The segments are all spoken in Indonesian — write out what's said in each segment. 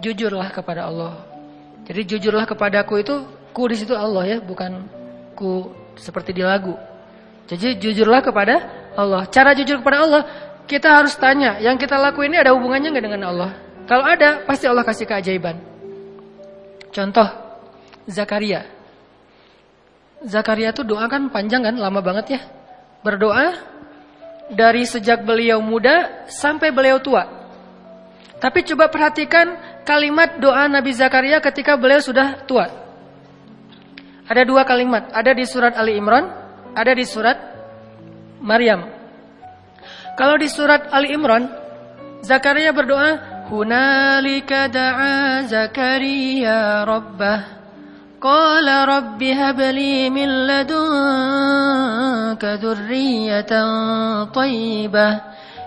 jujurlah kepada Allah. Jadi jujurlah kepadaku itu ku di situ Allah ya, bukan ku seperti di lagu. Jadi jujurlah kepada Allah. Cara jujur kepada Allah, kita harus tanya, yang kita lakuin ini ada hubungannya nggak dengan Allah? Kalau ada, pasti Allah kasih keajaiban. Contoh, Zakaria. Zakaria tuh doa kan panjang kan, lama banget ya. Berdoa dari sejak beliau muda sampai beliau tua. Tapi coba perhatikan kalimat doa Nabi Zakaria ketika beliau sudah tua. Ada dua kalimat, ada di surat Ali Imran, ada di surat Maryam. Kalau di surat Ali Imran, Zakaria berdoa, "Hunalika da'a Zakaria rabbah." Qala rabbi habli min ladunka dhurriyatan thayyibah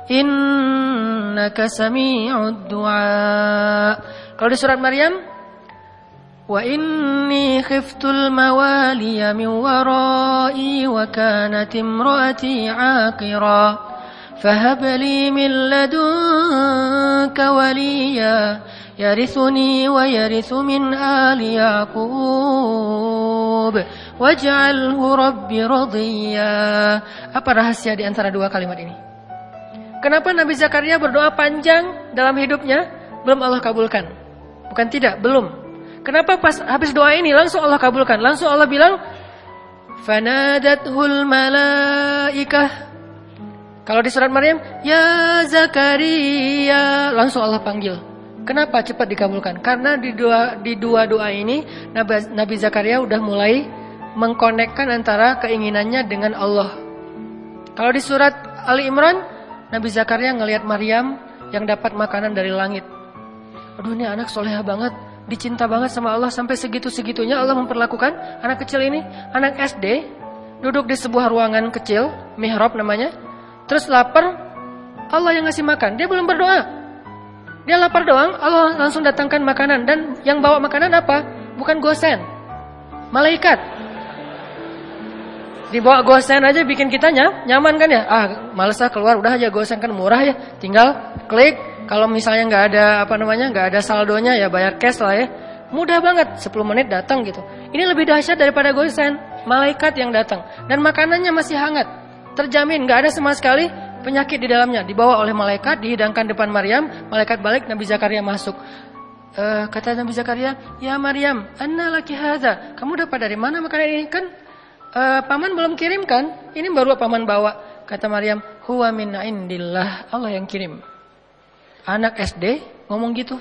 innaka sami'ud du'a. Kalau di surat Maryam, wa inni khiftul mawaliya min wara'i wa kanat imraati 'aqira fahab li min ladunka waliya yarithuni wa yarithu min ali yaqub waj'alhu rabbi radhiya. Apa rahasia di antara dua kalimat ini? Kenapa Nabi Zakaria berdoa panjang dalam hidupnya belum Allah kabulkan? Bukan tidak, belum. Kenapa pas habis doa ini langsung Allah kabulkan? Langsung Allah bilang, "Fanadathul malaikah kalau di surat Maryam, ya Zakaria, langsung Allah panggil. Kenapa cepat dikabulkan? Karena di dua di dua doa ini Nabi, Nabi Zakaria udah mulai mengkonekkan antara keinginannya dengan Allah. Kalau di surat Ali Imran, Nabi Zakaria ngelihat Maryam yang dapat makanan dari langit. Aduh ini anak soleha banget, dicinta banget sama Allah sampai segitu-segitunya Allah memperlakukan anak kecil ini, anak SD, duduk di sebuah ruangan kecil, mihrab namanya, Terus lapar, Allah yang ngasih makan. Dia belum berdoa. Dia lapar doang, Allah langsung datangkan makanan. Dan yang bawa makanan apa? Bukan gosen. Malaikat. Dibawa gosen aja bikin kita nyaman kan ya? Ah, males lah keluar, udah aja gosen kan murah ya. Tinggal klik. Kalau misalnya nggak ada apa namanya, nggak ada saldonya ya bayar cash lah ya. Mudah banget, 10 menit datang gitu. Ini lebih dahsyat daripada gosen. Malaikat yang datang dan makanannya masih hangat. Terjamin nggak ada sama sekali penyakit di dalamnya. Dibawa oleh malaikat, dihidangkan depan Maryam, malaikat balik, Nabi Zakaria masuk. Uh, kata Nabi Zakaria, "Ya Maryam, anna laki hadza? Kamu dapat dari mana makanan ini? Kan uh, paman belum kirim kan? Ini baru paman bawa." Kata Maryam, "Huwa min indillah." Allah yang kirim. Anak SD ngomong gitu.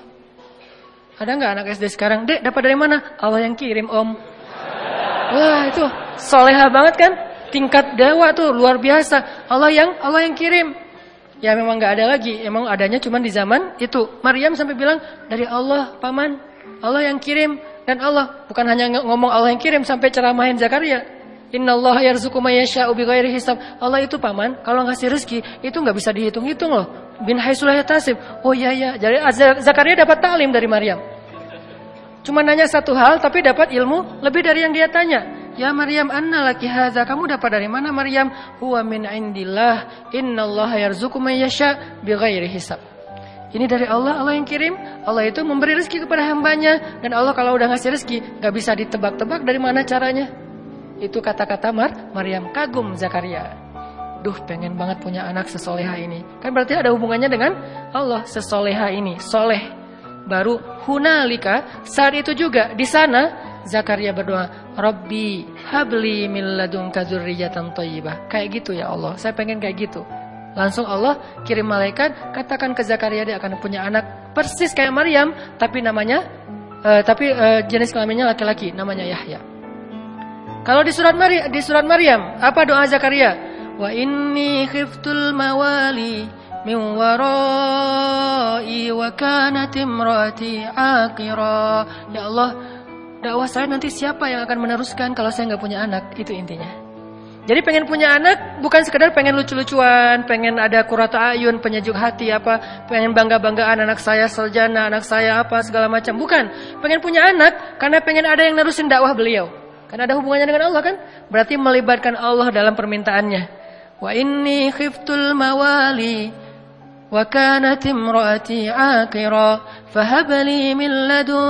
Ada nggak anak SD sekarang? Dek, dapat dari mana? Allah yang kirim, Om. Wah, itu soleha banget kan? tingkat dewa tuh luar biasa. Allah yang Allah yang kirim. Ya memang nggak ada lagi, emang adanya cuma di zaman itu. Maryam sampai bilang dari Allah, paman, Allah yang kirim dan Allah bukan hanya ngomong Allah yang kirim sampai ceramahin Zakaria. Innallaha yarzuqu may yasha'u bighairi hisab. Allah itu paman, kalau ngasih rezeki itu nggak bisa dihitung-hitung loh. Bin haitsulah tasib. Oh iya ya, jadi Zakaria dapat taklim dari Maryam. Cuma nanya satu hal tapi dapat ilmu lebih dari yang dia tanya. Ya Maryam, anna laki hadza? Kamu dapat dari mana Maryam? Huwa min indillah. Innallaha yarzuqu man yasha bighairi hisab. Ini dari Allah, Allah yang kirim. Allah itu memberi rezeki kepada hambanya. Dan Allah kalau udah ngasih rezeki, gak bisa ditebak-tebak dari mana caranya. Itu kata-kata Mar, Maryam kagum Zakaria. Duh, pengen banget punya anak sesoleha ini. Kan berarti ada hubungannya dengan Allah, sesoleha ini, soleh. Baru hunalika, saat itu juga di sana Zakaria berdoa, Rabbi habli min ladunka dzurriyyatan. Kayak gitu ya Allah. Saya pengen kayak gitu. Langsung Allah kirim malaikat, katakan ke Zakaria dia akan punya anak persis kayak Maryam, tapi namanya uh, tapi uh, jenis kelaminnya laki-laki, namanya Yahya. Kalau di surat Maryam, di surat Maryam, apa doa Zakaria? Wa inni khiftul mawali min warai wa kanat imraati aqira. Ya Allah, dakwah saya nanti siapa yang akan meneruskan kalau saya nggak punya anak? Itu intinya. Jadi pengen punya anak bukan sekedar pengen lucu-lucuan pengen ada kurata ayun penyejuk hati apa pengen bangga-banggaan anak saya seljana anak saya apa segala macam. Bukan. Pengen punya anak karena pengen ada yang nerusin dakwah beliau karena ada hubungannya dengan Allah kan? Berarti melibatkan Allah dalam permintaannya. Wa inni khiftul mawali wa kanat imraati akira fahab li min ladunka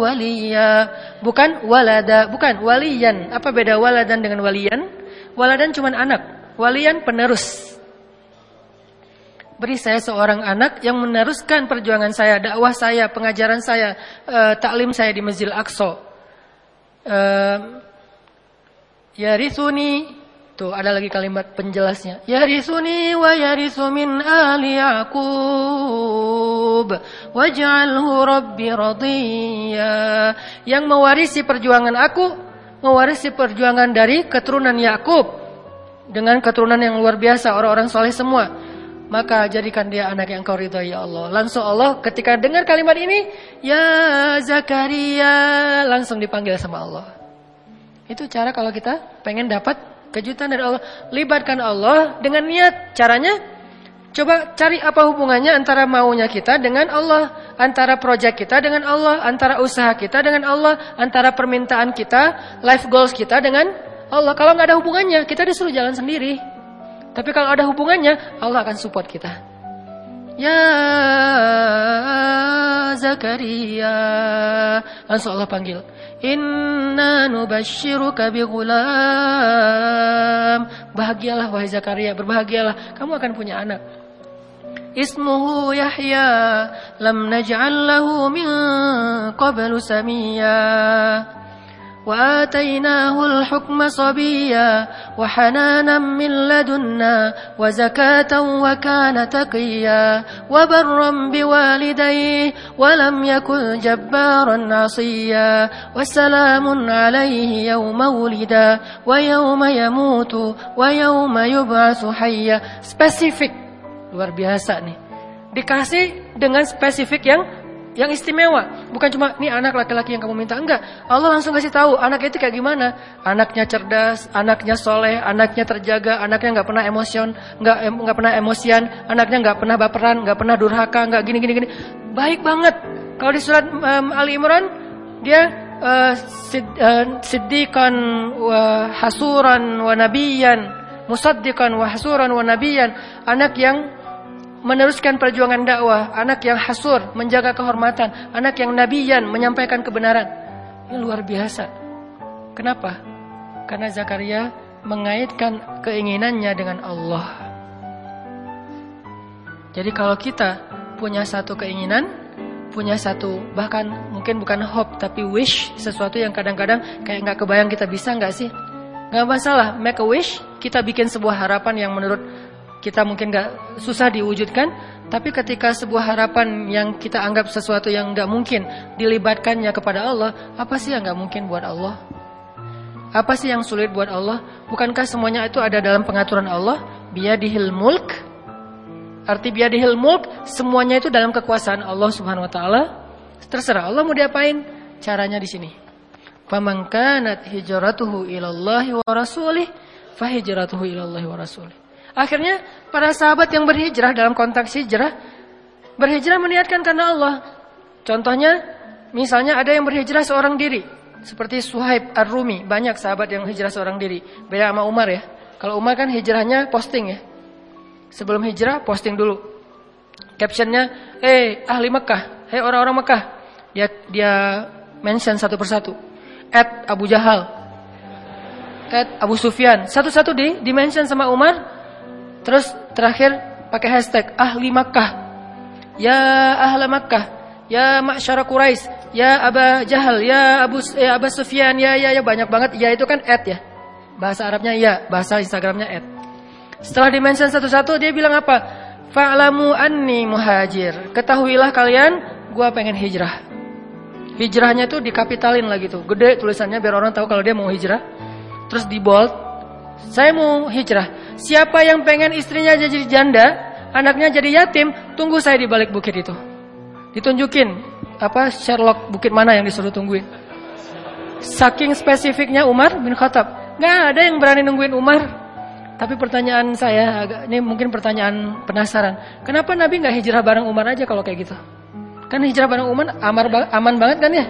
waliya. Bukan walada, bukan walian. Apa beda waladan dengan walian? Waladan cuma anak, walian penerus. Beri saya seorang anak yang meneruskan perjuangan saya, dakwah saya, pengajaran saya, e, taklim saya di Masjid Al-Aqsa uh, yarithuni Tuh ada lagi kalimat penjelasnya. Yarisuni wa yarisu min ali Yaqub waj'alhu rabbi radiyya. Yang mewarisi perjuangan aku, mewarisi perjuangan dari keturunan Yakub dengan keturunan yang luar biasa, orang-orang soleh semua. Maka jadikan dia anak yang kau ridhoi ya Allah. Langsung Allah ketika dengar kalimat ini, ya Zakaria, langsung dipanggil sama Allah. Itu cara kalau kita pengen dapat Kejutan dari Allah. Libatkan Allah dengan niat. Caranya, coba cari apa hubungannya antara maunya kita dengan Allah. Antara proyek kita dengan Allah. Antara usaha kita dengan Allah. Antara permintaan kita, life goals kita dengan Allah. Kalau nggak ada hubungannya, kita disuruh jalan sendiri. Tapi kalau ada hubungannya, Allah akan support kita. Ya Zakaria Langsung Allah panggil Inna nubashiruka bigulam Bahagialah wahai Zakaria Berbahagialah. Kamu akan punya anak. Ismuhu Yahya Lam naj'al lahu min qablu samiyya وآتيناه الحكم صبيا وحنانا من لدنا وزكاة وكان تقيا وبرا بوالديه ولم يكن جبارا عصيا وسلام عليه يوم ولدا ويوم يموت ويوم يبعث حيا. Spesifik luar biasa nih. Dikasih dengan spesifik yang yang istimewa. Bukan cuma ini anak laki-laki yang kamu minta, enggak. Allah langsung kasih tahu anaknya itu kayak gimana. Anaknya cerdas, anaknya soleh, anaknya terjaga, anaknya nggak pernah emosion, nggak nggak pernah emosian, anaknya nggak pernah baperan, nggak pernah durhaka, nggak gini gini gini. Baik banget. Kalau di surat um, Ali Imran dia uh, sid, uh, siddiqan wa hasuran wa nabiyan, musaddiqan hasuran wa anak yang meneruskan perjuangan dakwah, anak yang hasur, menjaga kehormatan, anak yang nabiyan, menyampaikan kebenaran. Ini luar biasa. Kenapa? Karena Zakaria mengaitkan keinginannya dengan Allah. Jadi kalau kita punya satu keinginan, punya satu bahkan mungkin bukan hope tapi wish sesuatu yang kadang-kadang kayak nggak kebayang kita bisa nggak sih? Nggak masalah, make a wish. Kita bikin sebuah harapan yang menurut kita mungkin gak susah diwujudkan, tapi ketika sebuah harapan yang kita anggap sesuatu yang gak mungkin dilibatkannya kepada Allah, apa sih yang gak mungkin buat Allah? Apa sih yang sulit buat Allah? Bukankah semuanya itu ada dalam pengaturan Allah? Biadihil mulk. Arti biadihil mulk, semuanya itu dalam kekuasaan Allah Subhanahu wa taala. Terserah Allah mau diapain? Caranya di sini. Faman hijratuhu ilallahi wa rasulih, fahijratuhu ilallahi wa rasulih. Akhirnya para sahabat yang berhijrah dalam konteks hijrah berhijrah meniatkan karena Allah. Contohnya misalnya ada yang berhijrah seorang diri seperti Suhaib Ar-Rumi, banyak sahabat yang hijrah seorang diri. Beda sama Umar ya. Kalau Umar kan hijrahnya posting ya. Sebelum hijrah posting dulu. Captionnya, "Eh ahli Mekah, hei orang-orang Mekah." Dia dia mention satu persatu. At Abu Jahal, at Abu Sufyan, satu-satu di dimention sama Umar Terus terakhir pakai hashtag ahli Makkah. Ya ahla Makkah. Ya masyara Quraisy. Ya Aba Jahal. Ya Abu ya Aba Sufyan. Ya ya ya banyak banget. Ya itu kan ad ya. Bahasa Arabnya ya, bahasa Instagramnya ad. Setelah dimention satu-satu dia bilang apa? Fa'lamu anni muhajir. Ketahuilah kalian, gua pengen hijrah. Hijrahnya tuh dikapitalin lagi tuh. Gede tulisannya biar orang tahu kalau dia mau hijrah. Terus di bold. Saya mau hijrah. Siapa yang pengen istrinya jadi janda, anaknya jadi yatim, tunggu saya di balik bukit itu. Ditunjukin apa Sherlock bukit mana yang disuruh tungguin. Saking spesifiknya Umar bin Khattab, nggak ada yang berani nungguin Umar. Tapi pertanyaan saya agak ini mungkin pertanyaan penasaran. Kenapa Nabi nggak hijrah bareng Umar aja kalau kayak gitu? Kan hijrah bareng Umar amar, aman banget kan ya?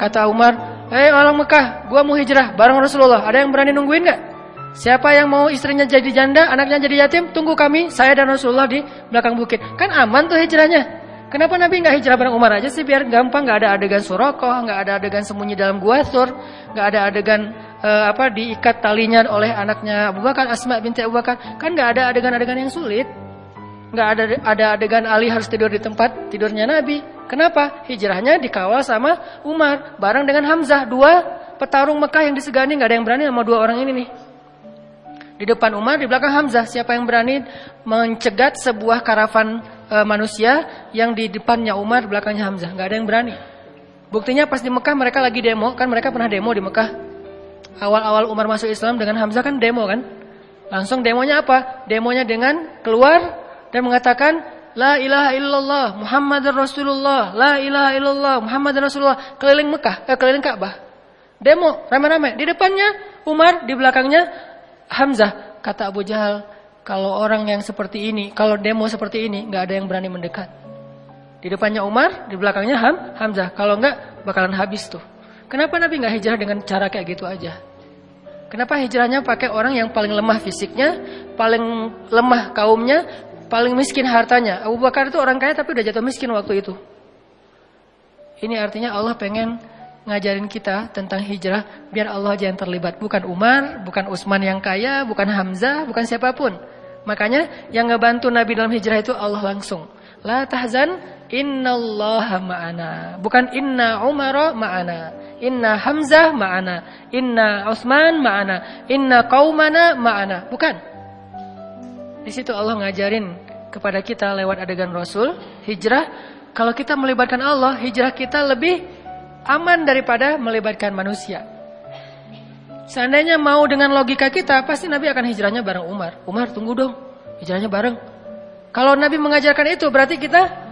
Kata Umar, "Hei orang Mekah, gua mau hijrah bareng Rasulullah. Ada yang berani nungguin nggak?" Siapa yang mau istrinya jadi janda, anaknya jadi yatim, tunggu kami, saya dan Rasulullah di belakang bukit. Kan aman tuh hijrahnya. Kenapa Nabi nggak hijrah bareng Umar aja sih biar gampang, nggak ada adegan surokoh, nggak ada adegan sembunyi dalam gua sur, nggak ada adegan uh, apa diikat talinya oleh anaknya Abu Bakar, Asma binti Abu Bakar. Kan nggak ada adegan-adegan yang sulit. Nggak ada ada adegan Ali harus tidur di tempat tidurnya Nabi. Kenapa? Hijrahnya dikawal sama Umar bareng dengan Hamzah, dua petarung Mekah yang disegani nggak ada yang berani sama dua orang ini nih. Di depan Umar, di belakang Hamzah. Siapa yang berani mencegat sebuah karavan e, manusia yang di depannya Umar, di belakangnya Hamzah? Gak ada yang berani. Buktinya pas di Mekah mereka lagi demo, kan mereka pernah demo di Mekah. Awal-awal Umar masuk Islam dengan Hamzah kan demo kan? Langsung demonya apa? Demonya dengan keluar dan mengatakan La ilaha illallah Muhammad Rasulullah La ilaha illallah Muhammad Rasulullah Keliling Mekah, eh, keliling Ka'bah Demo, rame-rame Di depannya Umar, di belakangnya Hamzah, kata Abu Jahal, kalau orang yang seperti ini, kalau demo seperti ini, nggak ada yang berani mendekat. Di depannya Umar, di belakangnya Ham, Hamzah. Kalau nggak, bakalan habis tuh. Kenapa Nabi nggak hijrah dengan cara kayak gitu aja? Kenapa hijrahnya pakai orang yang paling lemah fisiknya, paling lemah kaumnya, paling miskin hartanya? Abu Bakar itu orang kaya tapi udah jatuh miskin waktu itu. Ini artinya Allah pengen ngajarin kita tentang hijrah biar Allah aja yang terlibat bukan Umar, bukan Utsman yang kaya, bukan Hamzah, bukan siapa pun. Makanya yang ngebantu Nabi dalam hijrah itu Allah langsung. La tahzan innallaha ma'ana. Bukan inna Umar ma'ana. Inna Hamzah ma'ana. Inna Utsman ma'ana. Inna qaumana ma'ana. Bukan. Di situ Allah ngajarin kepada kita lewat adegan Rasul hijrah kalau kita melibatkan Allah, hijrah kita lebih aman daripada melibatkan manusia. Seandainya mau dengan logika kita, pasti Nabi akan hijrahnya bareng Umar. Umar tunggu dong, hijrahnya bareng. Kalau Nabi mengajarkan itu, berarti kita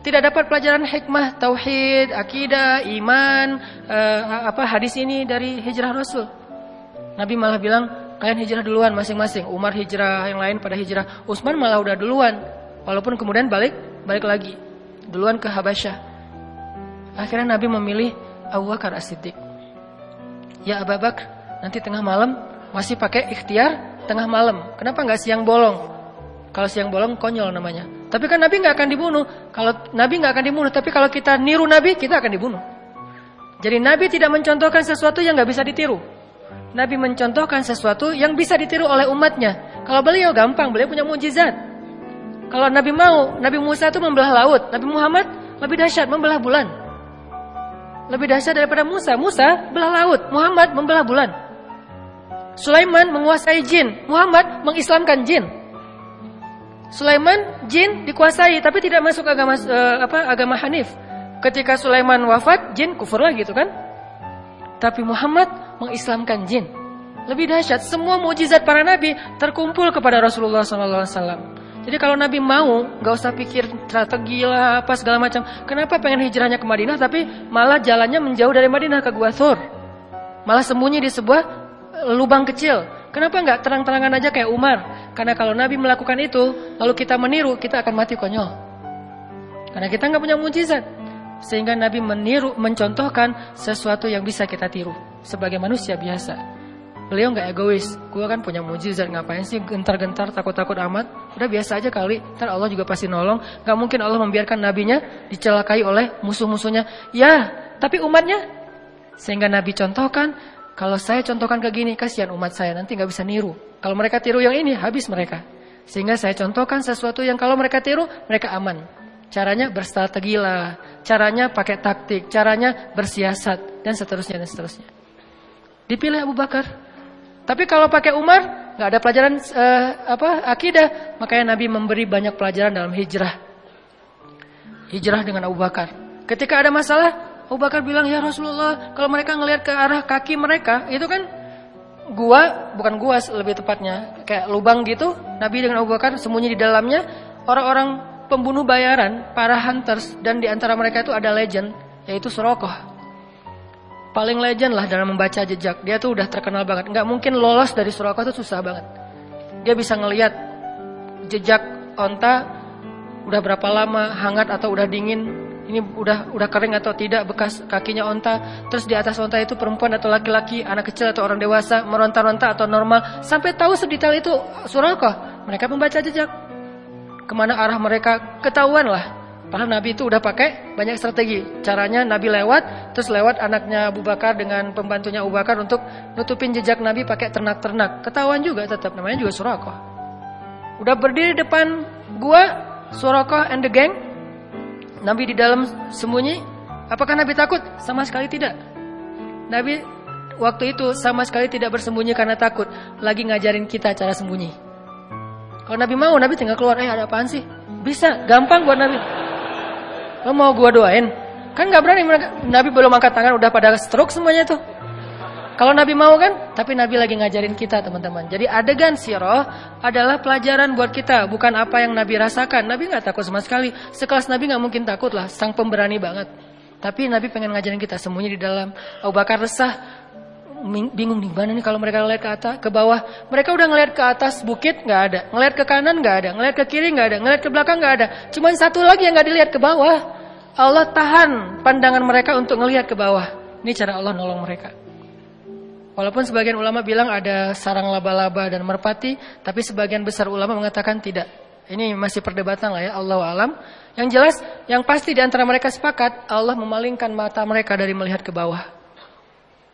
tidak dapat pelajaran hikmah, tauhid, akidah, iman, uh, apa hadis ini dari hijrah Rasul. Nabi malah bilang, kalian hijrah duluan masing-masing. Umar hijrah, yang lain pada hijrah. Utsman malah udah duluan. Walaupun kemudian balik balik lagi. Duluan ke Habasyah. Akhirnya Nabi memilih Abu Bakar As-Siddiq. Ya Abu Bakar, nanti tengah malam masih pakai ikhtiar tengah malam. Kenapa nggak siang bolong? Kalau siang bolong konyol namanya. Tapi kan Nabi nggak akan dibunuh. Kalau Nabi nggak akan dibunuh, tapi kalau kita niru Nabi, kita akan dibunuh. Jadi Nabi tidak mencontohkan sesuatu yang nggak bisa ditiru. Nabi mencontohkan sesuatu yang bisa ditiru oleh umatnya. Kalau beliau gampang, beliau punya mujizat. Kalau Nabi mau, Nabi Musa itu membelah laut, Nabi Muhammad lebih dahsyat membelah bulan. Lebih dahsyat daripada Musa. Musa belah laut, Muhammad membelah bulan. Sulaiman menguasai jin, Muhammad mengislamkan jin. Sulaiman jin dikuasai tapi tidak masuk agama uh, apa agama Hanif. Ketika Sulaiman wafat, jin kufur lagi gitu kan? Tapi Muhammad mengislamkan jin. Lebih dahsyat, semua mujizat para nabi terkumpul kepada Rasulullah SAW. Jadi kalau Nabi mau, nggak usah pikir strategi lah apa segala macam. Kenapa pengen hijrahnya ke Madinah tapi malah jalannya menjauh dari Madinah ke Gua Thur? Malah sembunyi di sebuah eh, lubang kecil. Kenapa nggak terang-terangan aja kayak Umar? Karena kalau Nabi melakukan itu, lalu kita meniru, kita akan mati konyol. Karena kita nggak punya mujizat. Sehingga Nabi meniru, mencontohkan sesuatu yang bisa kita tiru sebagai manusia biasa. Beliau nggak egois. Gue kan punya mujizat, ngapain sih gentar-gentar, takut-takut amat? Udah biasa aja kali. Ntar Allah juga pasti nolong. Gak mungkin Allah membiarkan nabinya dicelakai oleh musuh-musuhnya. Ya, tapi umatnya. Sehingga Nabi contohkan, kalau saya contohkan ke gini, kasihan umat saya nanti nggak bisa niru. Kalau mereka tiru yang ini, habis mereka. Sehingga saya contohkan sesuatu yang kalau mereka tiru, mereka aman. Caranya berstrategi lah, caranya pakai taktik, caranya bersiasat dan seterusnya dan seterusnya. Dipilih Abu Bakar tapi kalau pakai Umar nggak ada pelajaran uh, apa akidah, makanya Nabi memberi banyak pelajaran dalam hijrah. Hijrah dengan Abu Bakar. Ketika ada masalah, Abu Bakar bilang, "Ya Rasulullah, kalau mereka ngelihat ke arah kaki mereka, itu kan gua, bukan gua lebih tepatnya, kayak lubang gitu. Nabi dengan Abu Bakar sembunyi di dalamnya orang-orang pembunuh bayaran, para hunters dan di antara mereka itu ada legend yaitu Surokoh paling legend lah dalam membaca jejak. Dia tuh udah terkenal banget. Nggak mungkin lolos dari Surakarta tuh susah banget. Dia bisa ngeliat jejak onta udah berapa lama hangat atau udah dingin ini udah udah kering atau tidak bekas kakinya onta. Terus di atas onta itu perempuan atau laki-laki, anak kecil atau orang dewasa, meronta-ronta atau normal, sampai tahu sedetail itu Suraka. Mereka membaca jejak. Ke mana arah mereka ketahuan lah. Padahal Nabi itu udah pakai banyak strategi. Caranya Nabi lewat, terus lewat anaknya Abu Bakar dengan pembantunya Abu Bakar untuk nutupin jejak Nabi pakai ternak-ternak. Ketahuan juga tetap namanya juga Suraka. Udah berdiri depan gua Suraka and the gang, Nabi di dalam sembunyi, apakah Nabi takut? Sama sekali tidak. Nabi waktu itu sama sekali tidak bersembunyi karena takut, lagi ngajarin kita cara sembunyi. Kalau Nabi mau, Nabi tinggal keluar, eh ada apaan sih? Bisa, gampang buat Nabi. Lo mau gua doain? Kan nggak berani Nabi belum angkat tangan udah pada stroke semuanya tuh. Kalau Nabi mau kan, tapi Nabi lagi ngajarin kita teman-teman. Jadi adegan siroh adalah pelajaran buat kita, bukan apa yang Nabi rasakan. Nabi nggak takut sama sekali. Sekelas Nabi nggak mungkin takut lah, sang pemberani banget. Tapi Nabi pengen ngajarin kita sembunyi di dalam. Abu Bakar resah, bingung di mana nih kalau mereka ngeliat ke atas, ke bawah. Mereka udah ngeliat ke atas bukit nggak ada, ngeliat ke kanan nggak ada, ngeliat ke kiri nggak ada, ngeliat ke belakang nggak ada. Cuman satu lagi yang nggak dilihat ke bawah. Allah tahan pandangan mereka untuk ngelihat ke bawah. Ini cara Allah nolong mereka. Walaupun sebagian ulama bilang ada sarang laba-laba dan merpati, tapi sebagian besar ulama mengatakan tidak. Ini masih perdebatan lah ya, Allah alam. Yang jelas, yang pasti di antara mereka sepakat, Allah memalingkan mata mereka dari melihat ke bawah.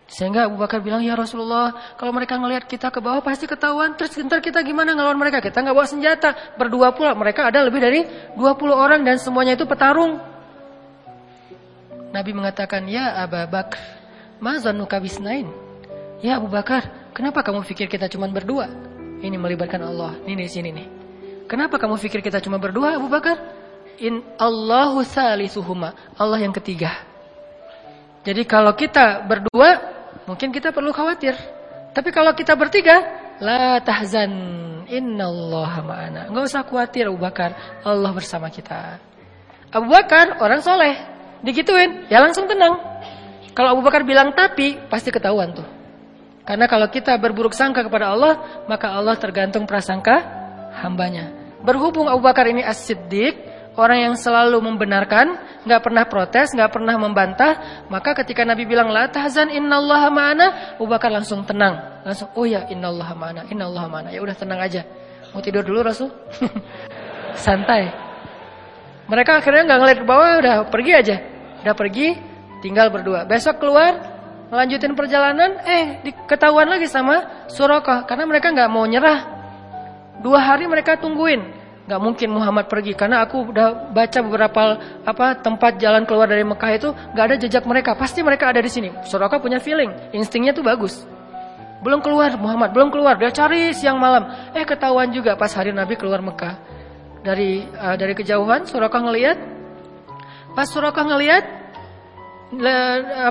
Sehingga Abu Bakar bilang, ya Rasulullah, kalau mereka ngelihat kita ke bawah pasti ketahuan. Terus ntar kita gimana ngelawan mereka? Kita nggak bawa senjata. Berdua pula, mereka ada lebih dari 20 orang dan semuanya itu petarung. Nabi mengatakan, ya Abu Bakar, mazanuka bisnain. Ya Abu Bakar, kenapa kamu pikir kita cuma berdua? Ini melibatkan Allah. Ini di sini nih. Kenapa kamu pikir kita cuma berdua Abu Bakar? In Allahu salisuhuma. Allah yang ketiga. Jadi kalau kita berdua, mungkin kita perlu khawatir. Tapi kalau kita bertiga, la tahzan. Innallaha ma'ana. Enggak usah khawatir Abu Bakar. Allah bersama kita. Abu Bakar orang soleh. Digituin, ya langsung tenang. Kalau Abu Bakar bilang tapi, pasti ketahuan tuh. Karena kalau kita berburuk sangka kepada Allah, maka Allah tergantung prasangka hambanya. Berhubung Abu Bakar ini as-siddiq, orang yang selalu membenarkan, nggak pernah protes, nggak pernah membantah, maka ketika Nabi bilang la tahzan innallaha ma'ana, Abu Bakar langsung tenang, langsung oh ya innallaha ma'ana, innallaha ma'ana. Ya udah tenang aja. Mau tidur dulu Rasul? Santai. Mereka akhirnya nggak ngeliat ke bawah, udah pergi aja. Udah pergi, tinggal berdua. Besok keluar, Melanjutin perjalanan, eh diketahuan lagi sama Suraka karena mereka nggak mau nyerah. Dua hari mereka tungguin, nggak mungkin Muhammad pergi karena aku udah baca beberapa apa tempat jalan keluar dari Mekah itu nggak ada jejak mereka, pasti mereka ada di sini. Suraka punya feeling, instingnya tuh bagus. Belum keluar Muhammad, belum keluar, dia cari siang malam. Eh ketahuan juga pas hari Nabi keluar Mekah dari uh, dari kejauhan Suraka ngelihat, pas Suraka ngelihat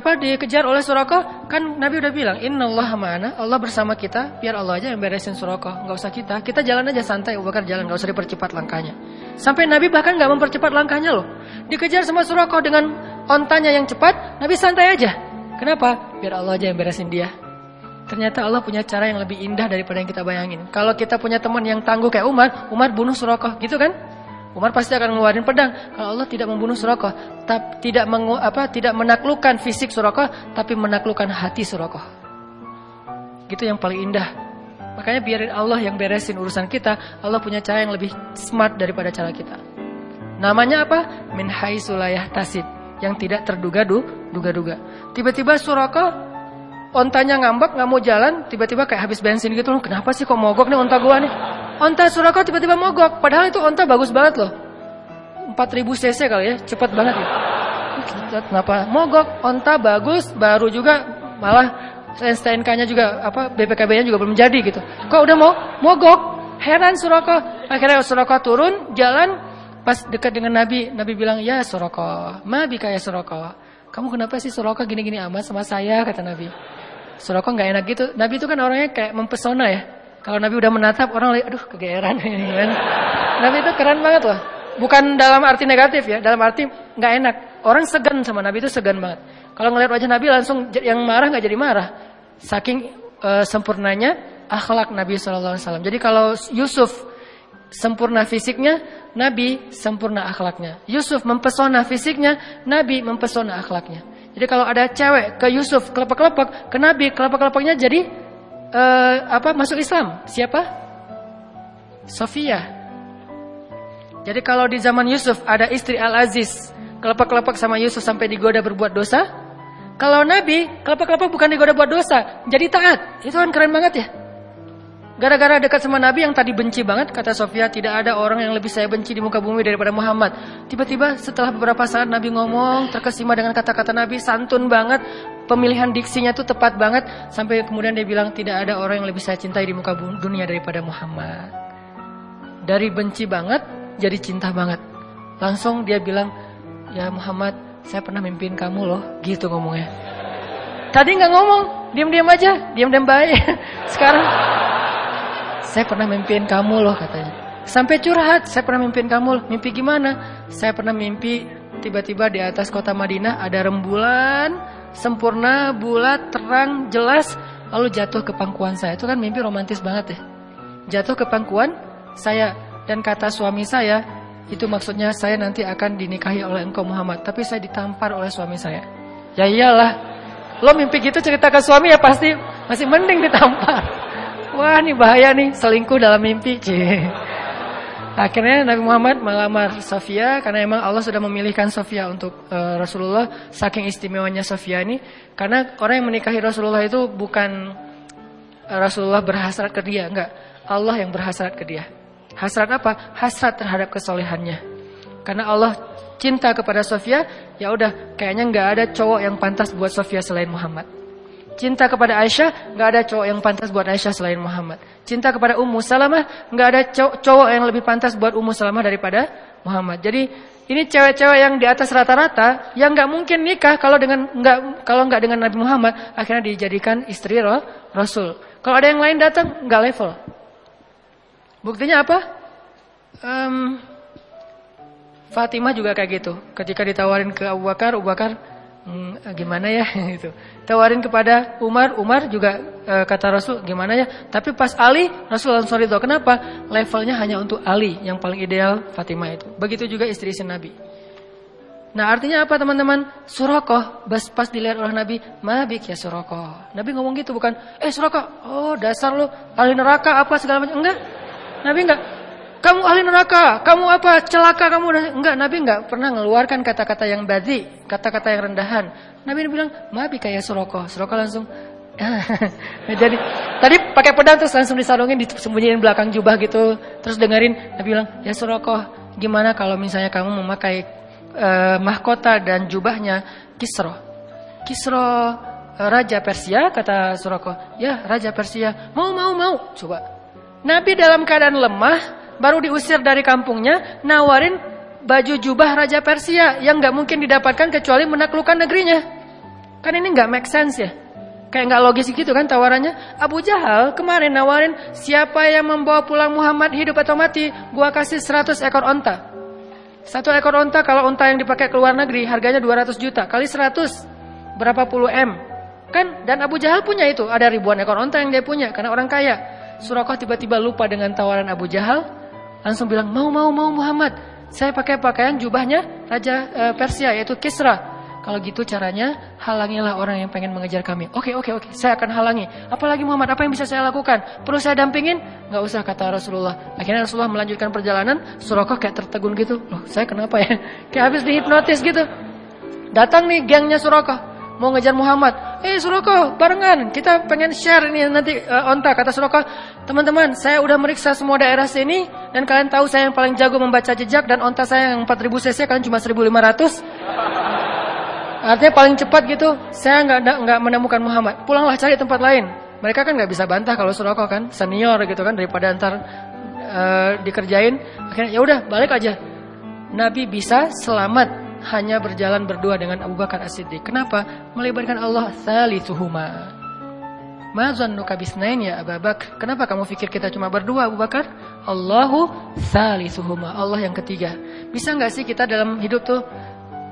apa dikejar oleh Suraka kan Nabi udah bilang Allah mana Allah bersama kita biar Allah aja yang beresin Suraka nggak usah kita. Kita jalan aja santai Abu Bakar jalan nggak usah dipercepat langkahnya. Sampai Nabi bahkan nggak mempercepat langkahnya loh. Dikejar sama Suraka dengan ontanya yang cepat Nabi santai aja. Kenapa? Biar Allah aja yang beresin dia. Ternyata Allah punya cara yang lebih indah daripada yang kita bayangin. Kalau kita punya teman yang tangguh kayak Umar, Umar bunuh Suraka, gitu kan? Umar pasti akan ngeluarin pedang. Kalau Allah tidak membunuh Suraka, tidak mengu, apa tidak menaklukkan fisik Suraka, tapi menaklukkan hati Suraka. Gitu yang paling indah. Makanya biarin Allah yang beresin urusan kita. Allah punya cara yang lebih smart daripada cara kita. Namanya apa? Min haisulayah tasid. Yang tidak terduga duga-duga. Tiba-tiba Suraka ontanya ngambek nggak mau jalan, tiba-tiba kayak habis bensin gitu. Kenapa sih kok mogok nih onta gua nih? Onta Suraka tiba-tiba mogok. Padahal itu onta bagus banget loh. 4000 cc kali ya, cepat banget ya. Kenapa? Mogok, onta bagus, baru juga malah STNK-nya juga apa BPKB-nya juga belum jadi gitu. Kok udah mau mogok? Heran Suraka. Akhirnya Suraka turun, jalan pas dekat dengan Nabi, Nabi bilang, "Ya Suraka, ma bika ya Suraka." Kamu kenapa sih Suraka gini-gini amat sama saya kata Nabi. Suraka nggak enak gitu. Nabi itu kan orangnya kayak mempesona ya. Kalau Nabi udah menatap orang lagi, aduh kegeeran kan. Nabi itu keren banget loh. Bukan dalam arti negatif ya, dalam arti nggak enak. Orang segan sama Nabi itu segan banget. Kalau ngeliat wajah Nabi langsung yang marah nggak jadi marah. Saking uh, sempurnanya akhlak Nabi Shallallahu Alaihi Wasallam. Jadi kalau Yusuf sempurna fisiknya, Nabi sempurna akhlaknya. Yusuf mempesona fisiknya, Nabi mempesona akhlaknya. Jadi kalau ada cewek ke Yusuf kelepek-kelepek, ke Nabi kelepek-kelepeknya jadi uh, apa masuk Islam? Siapa? Sofia. Jadi kalau di zaman Yusuf ada istri Al-Aziz, kelepek-kelepek sama Yusuf sampai digoda berbuat dosa. Kalau Nabi, kelepek-kelepek bukan digoda buat dosa, jadi taat. Itu kan keren banget ya. Gara-gara dekat sama Nabi yang tadi benci banget, kata Sofia, tidak ada orang yang lebih saya benci di muka bumi daripada Muhammad. Tiba-tiba setelah beberapa saat Nabi ngomong, terkesima dengan kata-kata Nabi, santun banget, pemilihan diksinya tuh tepat banget, sampai kemudian dia bilang, tidak ada orang yang lebih saya cintai di muka dunia daripada Muhammad. Dari benci banget, jadi cinta banget. Langsung dia bilang, ya Muhammad, saya pernah mimpiin kamu loh, gitu ngomongnya. Tadi nggak ngomong, diam-diam aja, diam-diam baik. Sekarang saya pernah mimpiin kamu loh katanya. Sampai curhat, saya pernah mimpiin kamu loh. Mimpi gimana? Saya pernah mimpi tiba-tiba di atas kota Madinah ada rembulan, sempurna, bulat, terang, jelas, lalu jatuh ke pangkuan saya. Itu kan mimpi romantis banget ya. Jatuh ke pangkuan saya dan kata suami saya, itu maksudnya saya nanti akan dinikahi oleh engkau Muhammad, tapi saya ditampar oleh suami saya. Ya iyalah. Lo mimpi gitu cerita ke suami ya pasti masih mending ditampar. Wah ini bahaya nih selingkuh dalam mimpi. Akhirnya Nabi Muhammad melamar Sofia karena emang Allah sudah memilihkan Sofia untuk uh, Rasulullah. Saking istimewanya Sofia ini karena orang yang menikahi Rasulullah itu bukan uh, Rasulullah berhasrat ke dia, enggak. Allah yang berhasrat ke dia. Hasrat apa? Hasrat terhadap kesolehannya. Karena Allah cinta kepada Sofia, ya udah kayaknya nggak ada cowok yang pantas buat Sofia selain Muhammad. Cinta kepada Aisyah, nggak ada cowok yang pantas buat Aisyah selain Muhammad. Cinta kepada Ummu Salamah, nggak ada cowok yang lebih pantas buat Ummu Salamah daripada Muhammad. Jadi ini cewek-cewek yang di atas rata-rata, yang nggak mungkin nikah kalau dengan nggak kalau nggak dengan Nabi Muhammad, akhirnya dijadikan istri roh, Rasul. Kalau ada yang lain datang, nggak level. Buktinya apa? Um, Fatimah juga kayak gitu. Ketika ditawarin ke Abu Bakar, Abu Bakar hmm, gimana ya? Itu tawarin kepada Umar Umar juga e, kata Rasul gimana ya? Tapi pas Ali Rasul langsung ridho kenapa? Levelnya hanya untuk Ali yang paling ideal Fatimah itu. Begitu juga istri-istri Nabi. Nah artinya apa teman-teman? Surakoh pas, pas dilihat oleh Nabi, mabik ya Surakoh. Nabi ngomong gitu bukan, eh Surakoh, oh dasar lu ahli neraka apa segala macam. Enggak, Nabi enggak kamu ahli neraka, kamu apa, celaka kamu. Enggak, Nabi enggak pernah mengeluarkan kata-kata yang badi, kata-kata yang rendahan. Nabi bilang, mabi kayak Suroko. Suroko langsung, jadi tadi pakai pedang terus langsung disarungin, disembunyiin belakang jubah gitu. Terus dengerin, Nabi bilang, ya Suroko, gimana kalau misalnya kamu memakai uh, mahkota dan jubahnya Kisro. Kisro uh, Raja Persia, kata Suroko. Ya, Raja Persia. Mau, mau, mau. Coba. Nabi dalam keadaan lemah, baru diusir dari kampungnya, nawarin baju jubah Raja Persia yang nggak mungkin didapatkan kecuali menaklukkan negerinya. Kan ini nggak make sense ya? Kayak nggak logis gitu kan tawarannya. Abu Jahal kemarin nawarin siapa yang membawa pulang Muhammad hidup atau mati, gua kasih 100 ekor onta. Satu ekor onta kalau onta yang dipakai ke luar negeri harganya 200 juta kali 100 berapa puluh M. Kan dan Abu Jahal punya itu, ada ribuan ekor onta yang dia punya karena orang kaya. Surakoh tiba-tiba lupa dengan tawaran Abu Jahal, langsung bilang mau mau mau Muhammad. Saya pakai pakaian jubahnya raja e, Persia yaitu Kisra. Kalau gitu caranya halangilah orang yang pengen mengejar kami. Oke oke oke saya akan halangi. Apalagi Muhammad apa yang bisa saya lakukan? Perlu saya dampingin? Nggak usah kata Rasulullah. Akhirnya Rasulullah melanjutkan perjalanan Surakoh kayak tertegun gitu. Loh saya kenapa ya? Kayak habis dihipnotis gitu. Datang nih gengnya Surakoh mau ngejar Muhammad. Eh Suroko, barengan. Kita pengen share ini nanti uh, onta. Kata Suroko, teman-teman, saya udah meriksa semua daerah sini dan kalian tahu saya yang paling jago membaca jejak dan onta saya yang 4000 cc kalian cuma 1500. Artinya paling cepat gitu. Saya nggak nggak menemukan Muhammad. Pulanglah cari tempat lain. Mereka kan nggak bisa bantah kalau Suroko kan senior gitu kan daripada antar uh, dikerjain. Akhirnya ya udah balik aja. Nabi bisa selamat hanya berjalan berdua dengan Abu Bakar As-Siddiq. Kenapa? Melibatkan Allah thalithuhuma. Ma zannuka ya Abu Bakar? Kenapa kamu pikir kita cuma berdua Abu Bakar? Allahu thalithuhuma. Allah yang ketiga. Bisa nggak sih kita dalam hidup tuh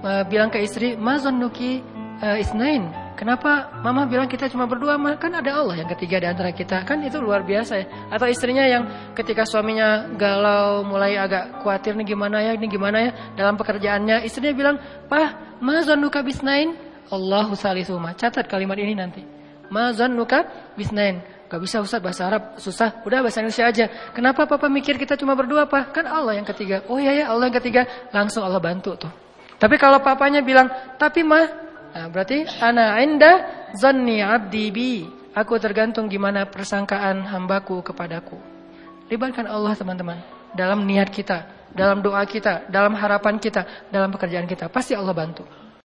uh, bilang ke istri, "Ma zannuki uh, isnain?" Kenapa mama bilang kita cuma berdua? Kan ada Allah yang ketiga di antara kita. Kan itu luar biasa ya. Atau istrinya yang ketika suaminya galau, mulai agak khawatir nih gimana ya, ini gimana ya dalam pekerjaannya. Istrinya bilang, "Pah, ma zannuka bisnain?" Allahu salisuhuma. Catat kalimat ini nanti. Ma zannuka bisnain. Gak bisa Ustaz bahasa Arab susah. Udah bahasa Indonesia aja. Kenapa papa mikir kita cuma berdua pak? Kan Allah yang ketiga. Oh iya ya Allah yang ketiga. Langsung Allah bantu tuh. Tapi kalau papanya bilang, tapi mah Nah, berarti ana inda zanni abdi bi. Aku tergantung gimana persangkaan hambaku kepadaku. Libatkan Allah teman-teman dalam niat kita, dalam doa kita, dalam harapan kita, dalam pekerjaan kita. Pasti Allah bantu.